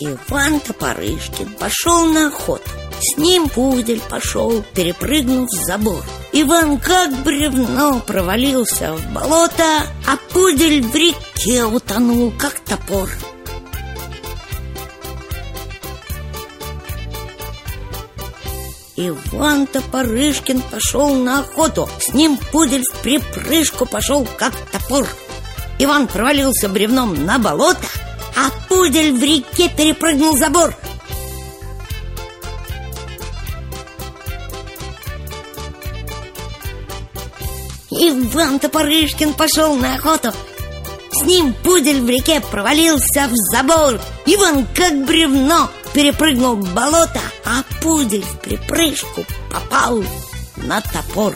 Иван Топорышкин пошел на охоту. С ним пудель пошел, перепрыгнув забор. Иван как бревно провалился в болото А пудель в реке утонул, как топор. Иван Топорышкин пошел на охоту. С ним пудель в припрыжку пошел, как топор. Иван провалился бревном на болото А пудель в реке перепрыгнул забор. Иван Топорышкин пошел на охоту. С ним пудель в реке провалился в забор. Иван как бревно перепрыгнул в болото А пудель в припрыжку попал на топор